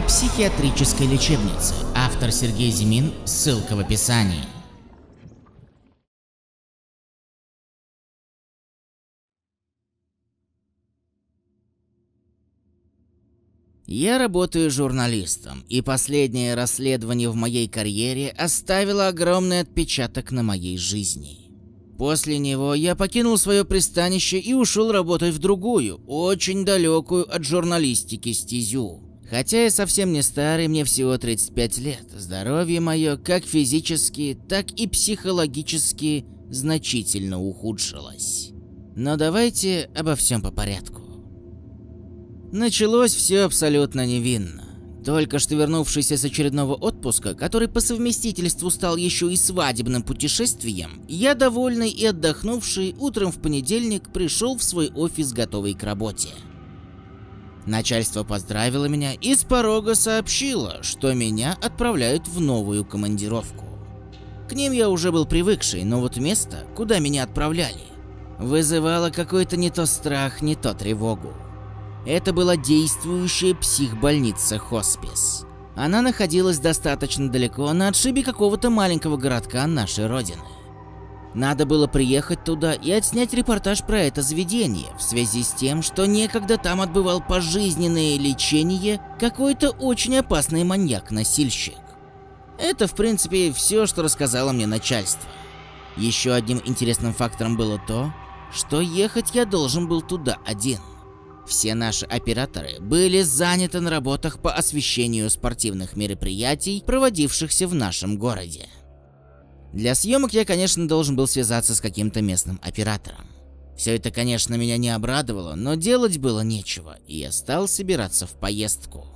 Психиатрической лечебницы. Автор Сергей Зимин. Ссылка в описании. Я работаю журналистом, и последнее расследование в моей карьере оставило огромный отпечаток на моей жизни. После него я покинул свое пристанище и ушел работать в другую, очень далекую от журналистики стезю. Хотя я совсем не старый, мне всего 35 лет, здоровье мое как физически, так и психологически значительно ухудшилось. Но давайте обо всем по порядку. Началось все абсолютно невинно. Только что вернувшийся с очередного отпуска, который по совместительству стал еще и свадебным путешествием, я, довольный и отдохнувший, утром в понедельник пришел в свой офис, готовый к работе. Начальство поздравило меня и с порога сообщило, что меня отправляют в новую командировку. К ним я уже был привыкший, но вот место, куда меня отправляли, вызывало какой-то не то страх, не то тревогу. Это была действующая психбольница-хоспис. Она находилась достаточно далеко на отшибе какого-то маленького городка нашей родины. Надо было приехать туда и отснять репортаж про это заведение, в связи с тем, что некогда там отбывал пожизненное лечение какой-то очень опасный маньяк-носильщик. Это, в принципе, все, что рассказало мне начальство. Еще одним интересным фактором было то, что ехать я должен был туда один. Все наши операторы были заняты на работах по освещению спортивных мероприятий, проводившихся в нашем городе. Для съемок я, конечно, должен был связаться с каким-то местным оператором. Все это, конечно, меня не обрадовало, но делать было нечего, и я стал собираться в поездку.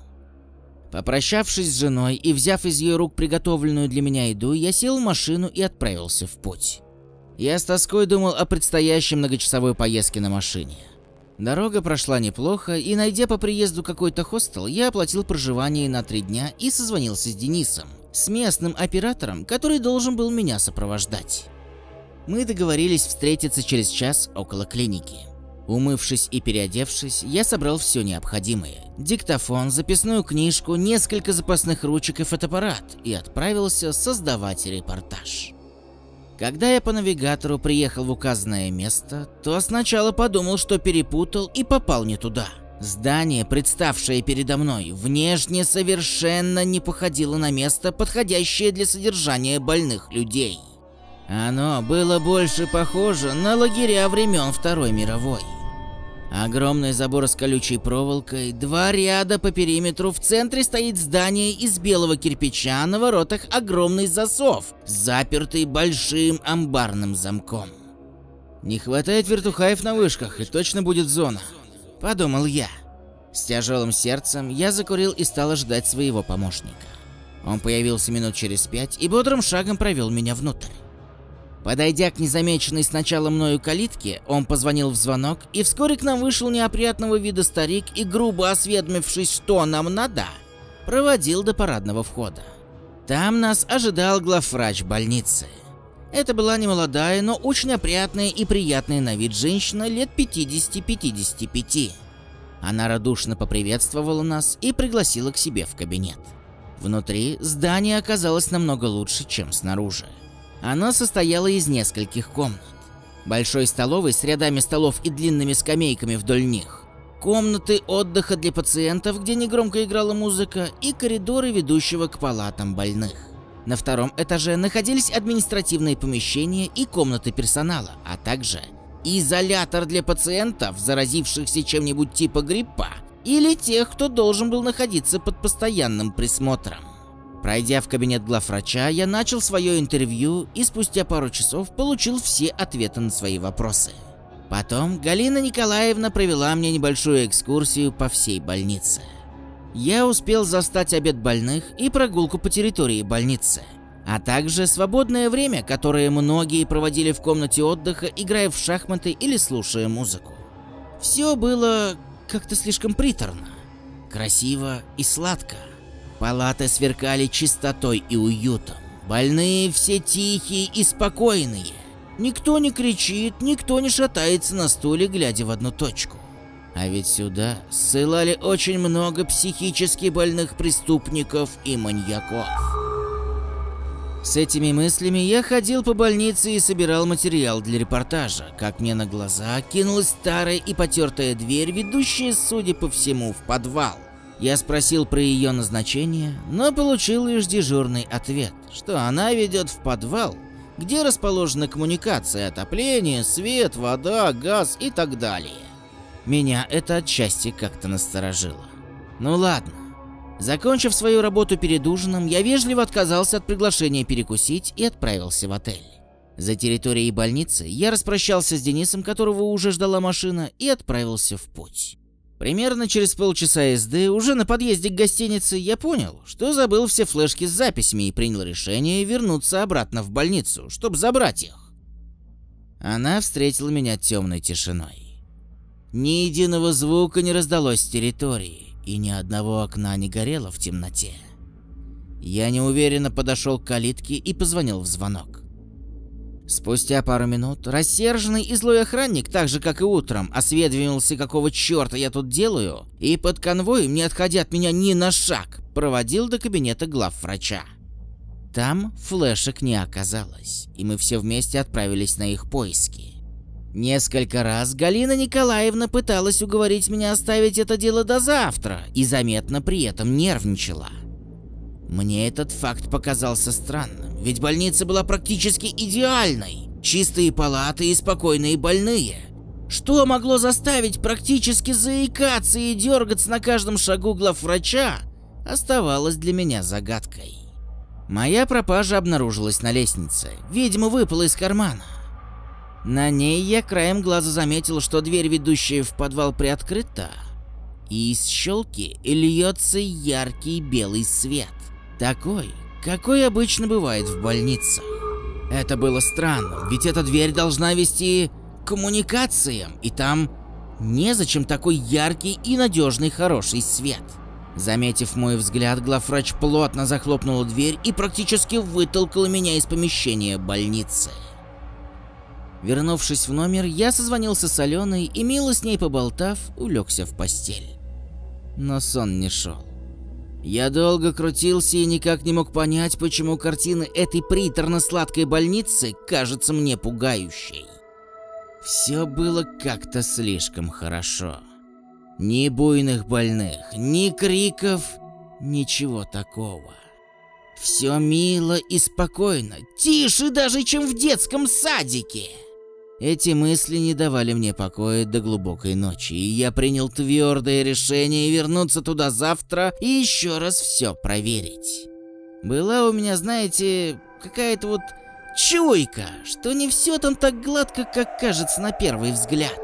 Попрощавшись с женой и взяв из ее рук приготовленную для меня еду, я сел в машину и отправился в путь. Я с тоской думал о предстоящей многочасовой поездке на машине. Дорога прошла неплохо, и найдя по приезду какой-то хостел, я оплатил проживание на три дня и созвонился с Денисом, с местным оператором, который должен был меня сопровождать. Мы договорились встретиться через час около клиники. Умывшись и переодевшись, я собрал все необходимое. Диктофон, записную книжку, несколько запасных ручек и фотоаппарат и отправился создавать репортаж. Когда я по навигатору приехал в указанное место, то сначала подумал, что перепутал и попал не туда. Здание, представшее передо мной, внешне совершенно не походило на место, подходящее для содержания больных людей. Оно было больше похоже на лагеря времен Второй мировой. Огромный забор с колючей проволокой, два ряда по периметру, в центре стоит здание из белого кирпича, а на воротах огромный засов, запертый большим амбарным замком. Не хватает вертухаев на вышках, и точно будет зона, подумал я. С тяжелым сердцем я закурил и стал ждать своего помощника. Он появился минут через пять и бодрым шагом провел меня внутрь. Подойдя к незамеченной сначала мною калитке, он позвонил в звонок, и вскоре к нам вышел неопрятного вида старик и, грубо осведомившись, что нам надо, проводил до парадного входа. Там нас ожидал главврач больницы. Это была немолодая, но очень опрятная и приятная на вид женщина лет 50-55. Она радушно поприветствовала нас и пригласила к себе в кабинет. Внутри здание оказалось намного лучше, чем снаружи. Оно состояло из нескольких комнат. Большой столовой с рядами столов и длинными скамейками вдоль них. Комнаты отдыха для пациентов, где негромко играла музыка, и коридоры, ведущего к палатам больных. На втором этаже находились административные помещения и комнаты персонала, а также изолятор для пациентов, заразившихся чем-нибудь типа гриппа, или тех, кто должен был находиться под постоянным присмотром. Пройдя в кабинет главврача, я начал свое интервью и спустя пару часов получил все ответы на свои вопросы. Потом Галина Николаевна провела мне небольшую экскурсию по всей больнице. Я успел застать обед больных и прогулку по территории больницы, а также свободное время, которое многие проводили в комнате отдыха, играя в шахматы или слушая музыку. Все было как-то слишком приторно, красиво и сладко. Палаты сверкали чистотой и уютом. Больные все тихие и спокойные. Никто не кричит, никто не шатается на стуле, глядя в одну точку. А ведь сюда ссылали очень много психически больных преступников и маньяков. С этими мыслями я ходил по больнице и собирал материал для репортажа, как мне на глаза кинулась старая и потертая дверь, ведущая, судя по всему, в подвал. Я спросил про ее назначение, но получил лишь дежурный ответ, что она ведет в подвал, где расположена коммуникация, отопление, свет, вода, газ и так далее. Меня это отчасти как-то насторожило. Ну ладно, Закончив свою работу перед ужином, я вежливо отказался от приглашения перекусить и отправился в отель. За территорией больницы я распрощался с Денисом, которого уже ждала машина, и отправился в путь. Примерно через полчаса езды, уже на подъезде к гостинице, я понял, что забыл все флешки с записями и принял решение вернуться обратно в больницу, чтобы забрать их. Она встретила меня темной тишиной. Ни единого звука не раздалось с территории и ни одного окна не горело в темноте. Я неуверенно подошел к калитке и позвонил в звонок. Спустя пару минут рассерженный и злой охранник, так же как и утром, осведомился, какого черта я тут делаю, и под конвоем, не отходя от меня ни на шаг, проводил до кабинета главврача. Там флешек не оказалось, и мы все вместе отправились на их поиски. Несколько раз Галина Николаевна пыталась уговорить меня оставить это дело до завтра и заметно при этом нервничала. Мне этот факт показался странным, ведь больница была практически идеальной. Чистые палаты и спокойные больные. Что могло заставить практически заикаться и дергаться на каждом шагу главврача, оставалось для меня загадкой. Моя пропажа обнаружилась на лестнице, видимо выпала из кармана. На ней я краем глаза заметил, что дверь, ведущая в подвал, приоткрыта, и из щелки льется яркий белый свет. Такой, какой обычно бывает в больницах. Это было странно, ведь эта дверь должна вести к коммуникациям, и там незачем такой яркий и надежный хороший свет. Заметив мой взгляд, главврач плотно захлопнула дверь и практически вытолкала меня из помещения больницы. Вернувшись в номер, я созвонился с Аленой и, мило с ней поболтав, улегся в постель. Но сон не шел. Я долго крутился и никак не мог понять, почему картина этой приторно-сладкой больницы кажется мне пугающей. Все было как-то слишком хорошо. Ни буйных больных, ни криков, ничего такого. Все мило и спокойно, тише даже, чем в детском садике. Эти мысли не давали мне покоя до глубокой ночи, и я принял твердое решение вернуться туда завтра и еще раз все проверить. Была у меня, знаете, какая-то вот чуйка, что не все там так гладко, как кажется на первый взгляд.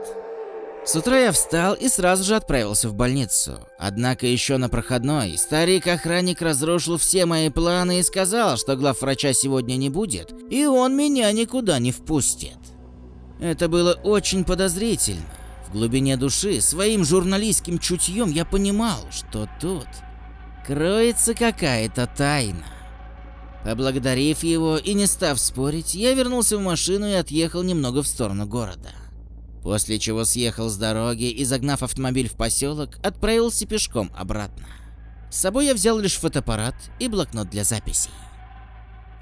С утра я встал и сразу же отправился в больницу. Однако еще на проходной старик-охранник разрушил все мои планы и сказал, что главврача сегодня не будет, и он меня никуда не впустит. Это было очень подозрительно. В глубине души, своим журналистским чутьем я понимал, что тут кроется какая-то тайна. Поблагодарив его и не став спорить, я вернулся в машину и отъехал немного в сторону города. После чего съехал с дороги и, загнав автомобиль в поселок, отправился пешком обратно. С собой я взял лишь фотоаппарат и блокнот для записей.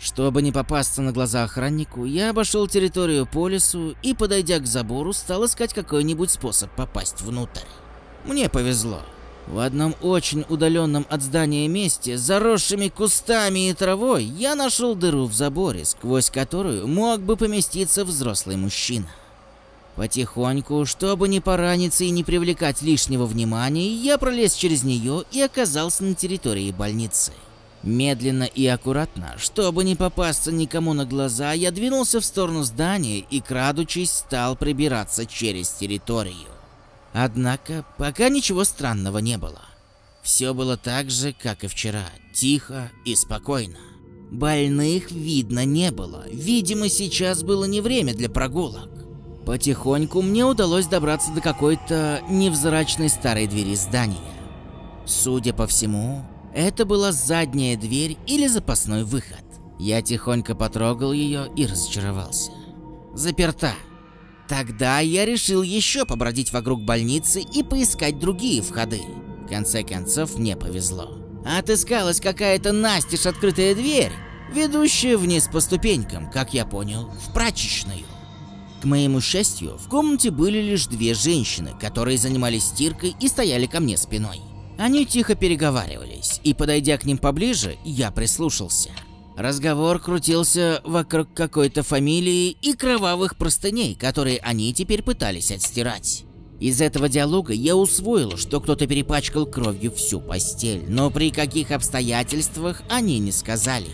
Чтобы не попасться на глаза охраннику, я обошел территорию по лесу и, подойдя к забору, стал искать какой-нибудь способ попасть внутрь. Мне повезло. В одном очень удаленном от здания месте, заросшими кустами и травой, я нашел дыру в заборе, сквозь которую мог бы поместиться взрослый мужчина. Потихоньку, чтобы не пораниться и не привлекать лишнего внимания, я пролез через нее и оказался на территории больницы. Медленно и аккуратно, чтобы не попасться никому на глаза, я двинулся в сторону здания и, крадучись, стал прибираться через территорию. Однако, пока ничего странного не было. Все было так же, как и вчера, тихо и спокойно. Больных видно не было, видимо, сейчас было не время для прогулок. Потихоньку мне удалось добраться до какой-то невзрачной старой двери здания. Судя по всему, это была задняя дверь или запасной выход. Я тихонько потрогал ее и разочаровался. Заперта. Тогда я решил еще побродить вокруг больницы и поискать другие входы. В конце концов, мне повезло. Отыскалась какая-то настежь открытая дверь, ведущая вниз по ступенькам, как я понял, в прачечную. К моему счастью, в комнате были лишь две женщины, которые занимались стиркой и стояли ко мне спиной. Они тихо переговаривались, и подойдя к ним поближе, я прислушался. Разговор крутился вокруг какой-то фамилии и кровавых простыней, которые они теперь пытались отстирать. Из этого диалога я усвоил, что кто-то перепачкал кровью всю постель, но при каких обстоятельствах они не сказали.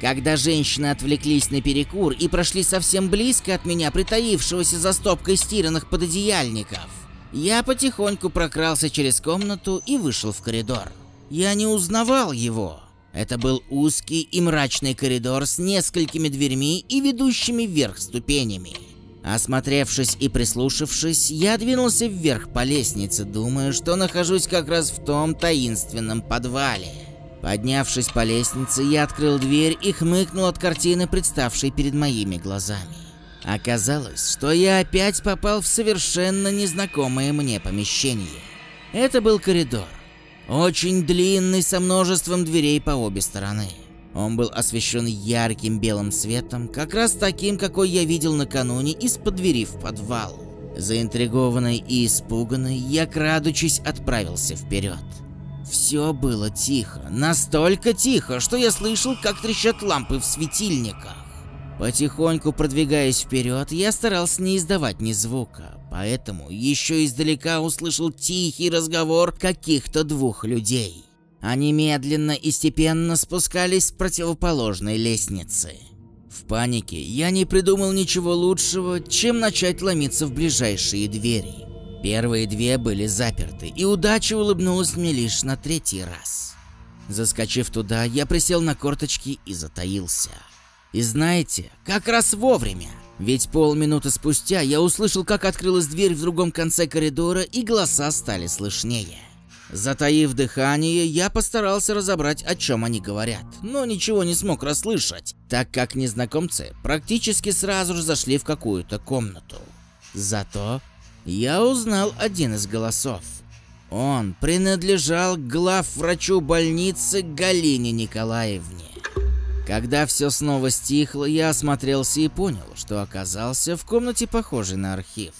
Когда женщины отвлеклись на перекур и прошли совсем близко от меня, притаившегося за стопкой стиранных пододеяльников, я потихоньку прокрался через комнату и вышел в коридор. Я не узнавал его. Это был узкий и мрачный коридор с несколькими дверьми и ведущими вверх ступенями. Осмотревшись и прислушавшись, я двинулся вверх по лестнице, думая, что нахожусь как раз в том таинственном подвале. Поднявшись по лестнице, я открыл дверь и хмыкнул от картины, представшей перед моими глазами. Оказалось, что я опять попал в совершенно незнакомое мне помещение. Это был коридор. Очень длинный, со множеством дверей по обе стороны. Он был освещен ярким белым светом, как раз таким, какой я видел накануне из-под двери в подвал. Заинтригованный и испуганный, я, крадучись, отправился вперед. Все было тихо, настолько тихо, что я слышал, как трещат лампы в светильниках. Потихоньку продвигаясь вперед, я старался не издавать ни звука, поэтому еще издалека услышал тихий разговор каких-то двух людей. Они медленно и степенно спускались с противоположной лестницы. В панике я не придумал ничего лучшего, чем начать ломиться в ближайшие двери. Первые две были заперты, и удача улыбнулась мне лишь на третий раз. Заскочив туда, я присел на корточки и затаился. И знаете, как раз вовремя. Ведь полминуты спустя я услышал, как открылась дверь в другом конце коридора, и голоса стали слышнее. Затаив дыхание, я постарался разобрать, о чем они говорят, но ничего не смог расслышать, так как незнакомцы практически сразу же зашли в какую-то комнату. Зато я узнал один из голосов. Он принадлежал главврачу больницы Галине Николаевне. Когда все снова стихло, я осмотрелся и понял, что оказался в комнате, похожей на архив.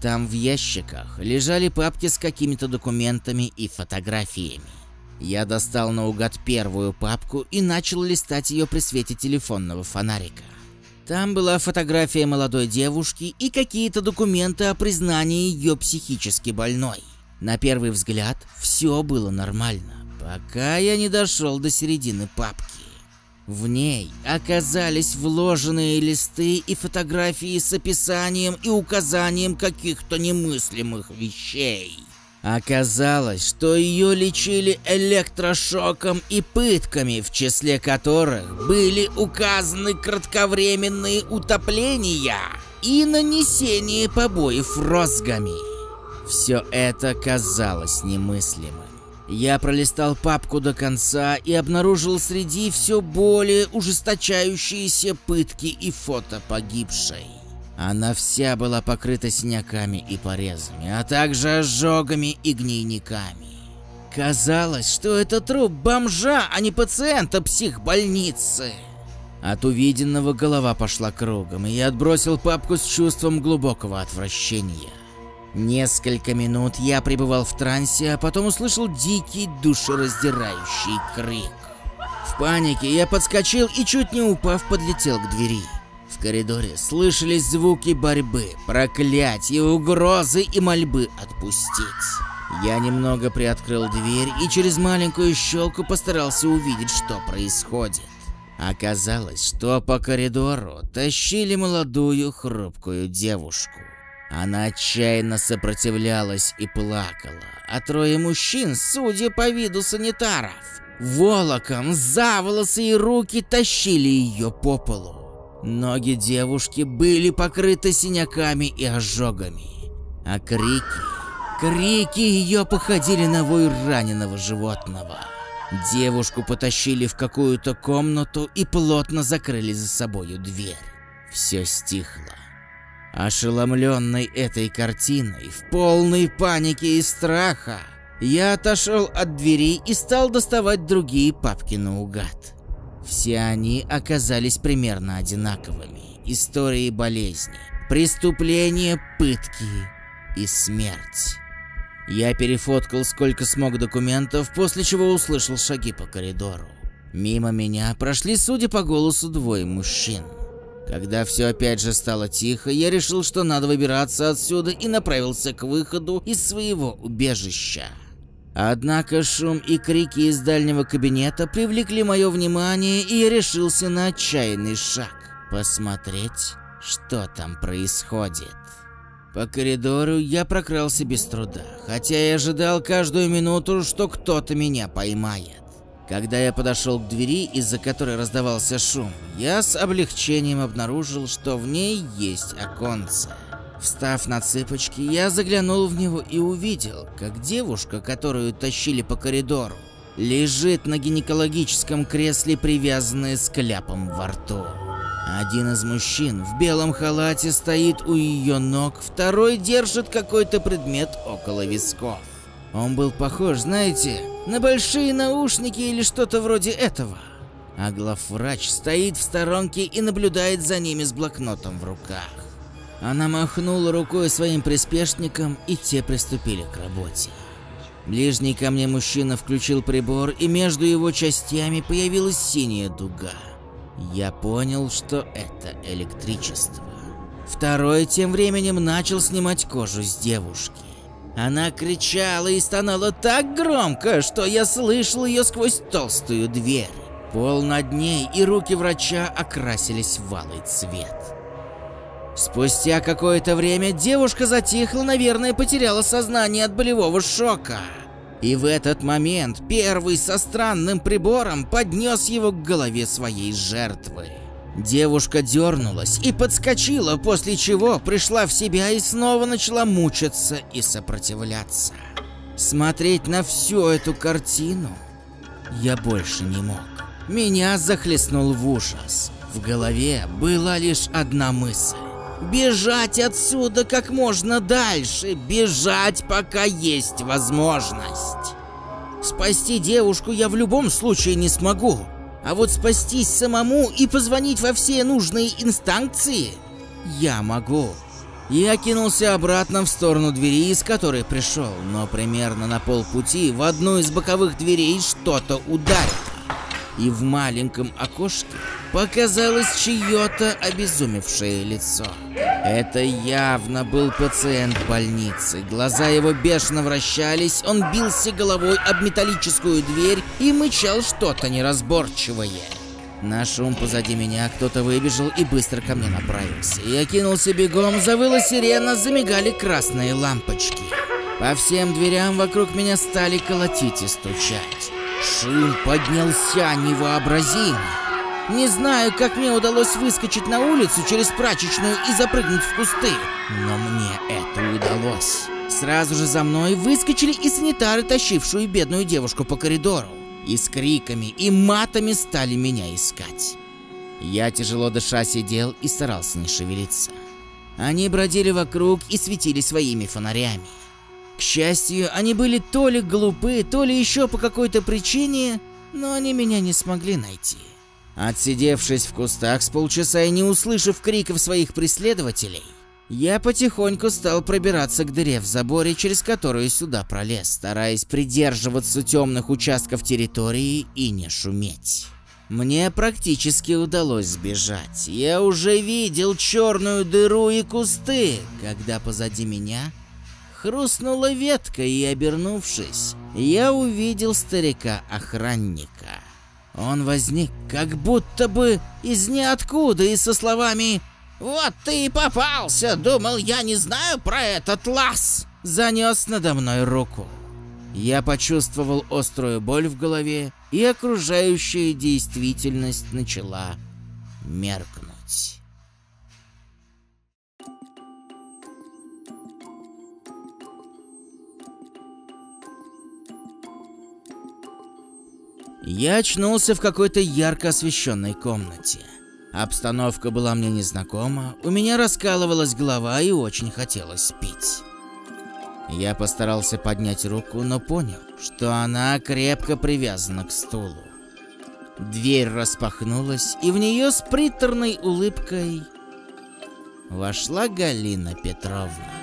Там в ящиках лежали папки с какими-то документами и фотографиями. Я достал наугад первую папку и начал листать ее при свете телефонного фонарика. Там была фотография молодой девушки и какие-то документы о признании ее психически больной. На первый взгляд все было нормально, пока я не дошел до середины папки. В ней оказались вложенные листы и фотографии с описанием и указанием каких-то немыслимых вещей. Оказалось, что ее лечили электрошоком и пытками, в числе которых были указаны кратковременные утопления и нанесение побоев розгами. Все это казалось немыслимым. Я пролистал папку до конца и обнаружил среди все более ужесточающиеся пытки и фото погибшей. Она вся была покрыта синяками и порезами, а также ожогами и гнойниками. Казалось, что это труп бомжа, а не пациента психбольницы. От увиденного голова пошла кругом, и я отбросил папку с чувством глубокого отвращения. Несколько минут я пребывал в трансе, а потом услышал дикий душераздирающий крик. В панике я подскочил и, чуть не упав, подлетел к двери. В коридоре слышались звуки борьбы, проклятия, угрозы и мольбы отпустить. Я немного приоткрыл дверь и через маленькую щелку постарался увидеть, что происходит. Оказалось, что по коридору тащили молодую хрупкую девушку. Она отчаянно сопротивлялась и плакала, а трое мужчин, судя по виду санитаров, волоком за волосы и руки тащили ее по полу. Ноги девушки были покрыты синяками и ожогами, а крики, крики ее походили на вой раненого животного. Девушку потащили в какую-то комнату и плотно закрыли за собою дверь. Все стихло. Ошеломленный этой картиной, в полной панике и страха, я отошел от двери и стал доставать другие папки наугад. Все они оказались примерно одинаковыми. Истории болезни, преступления, пытки и смерть. Я перефоткал сколько смог документов, после чего услышал шаги по коридору. Мимо меня прошли, судя по голосу, двое мужчин. Когда все опять же стало тихо, я решил, что надо выбираться отсюда и направился к выходу из своего убежища. Однако шум и крики из дальнего кабинета привлекли мое внимание, и я решился на отчаянный шаг – посмотреть, что там происходит. По коридору я прокрался без труда, хотя и ожидал каждую минуту, что кто-то меня поймает. Когда я подошел к двери, из-за которой раздавался шум, я с облегчением обнаружил, что в ней есть оконце. Встав на цыпочки, я заглянул в него и увидел, как девушка, которую тащили по коридору, лежит на гинекологическом кресле, привязанная с кляпом во рту. Один из мужчин в белом халате стоит у ее ног, второй держит какой-то предмет около висков. Он был похож, знаете, на большие наушники или что-то вроде этого. А главврач стоит в сторонке и наблюдает за ними с блокнотом в руках. Она махнула рукой своим приспешникам, и те приступили к работе. Ближний ко мне мужчина включил прибор, и между его частями появилась синяя дуга. Я понял, что это электричество. Второй тем временем начал снимать кожу с девушки. Она кричала и стонала так громко, что я слышал ее сквозь толстую дверь. Пол над ней и руки врача окрасились в алый цвет. Спустя какое-то время девушка затихла, наверное, потеряла сознание от болевого шока. И в этот момент первый со странным прибором поднес его к голове своей жертвы. Девушка дернулась и подскочила, после чего пришла в себя и снова начала мучиться и сопротивляться. Смотреть на всю эту картину я больше не мог. Меня захлестнул в ужас. В голове была лишь одна мысль. Бежать отсюда как можно дальше, бежать, пока есть возможность. Спасти девушку я в любом случае не смогу, а вот спастись самому и позвонить во все нужные инстанции я могу. Я кинулся обратно в сторону двери, из которой пришел, но примерно на полпути в одну из боковых дверей что-то ударило и в маленьком окошке показалось чье-то обезумевшее лицо. Это явно был пациент больницы. Глаза его бешено вращались, он бился головой об металлическую дверь и мычал что-то неразборчивое. На шум позади меня кто-то выбежал и быстро ко мне направился. Я кинулся бегом, завыла сирена, замигали красные лампочки. По всем дверям вокруг меня стали колотить и стучать. Шум поднялся невообразимо. Не знаю, как мне удалось выскочить на улицу через прачечную и запрыгнуть в кусты, но мне это удалось. Сразу же за мной выскочили и санитары, тащившие бедную девушку по коридору. И с криками и матами стали меня искать. Я тяжело дыша сидел и старался не шевелиться. Они бродили вокруг и светили своими фонарями. К счастью, они были то ли глупы, то ли еще по какой-то причине, но они меня не смогли найти. Отсидевшись в кустах с полчаса и не услышав криков своих преследователей, я потихоньку стал пробираться к дыре в заборе, через которую сюда пролез, стараясь придерживаться темных участков территории и не шуметь. Мне практически удалось сбежать. Я уже видел черную дыру и кусты, когда позади меня Хрустнула ветка, и, обернувшись, я увидел старика-охранника. Он возник как будто бы из ниоткуда и со словами «Вот ты и попался! Думал, я не знаю про этот лаз!» Занес надо мной руку. Я почувствовал острую боль в голове, и окружающая действительность начала меркнуть. Я очнулся в какой-то ярко освещенной комнате. Обстановка была мне незнакома, у меня раскалывалась голова и очень хотелось пить. Я постарался поднять руку, но понял, что она крепко привязана к стулу. Дверь распахнулась, и в нее с приторной улыбкой вошла Галина Петровна.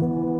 Thank you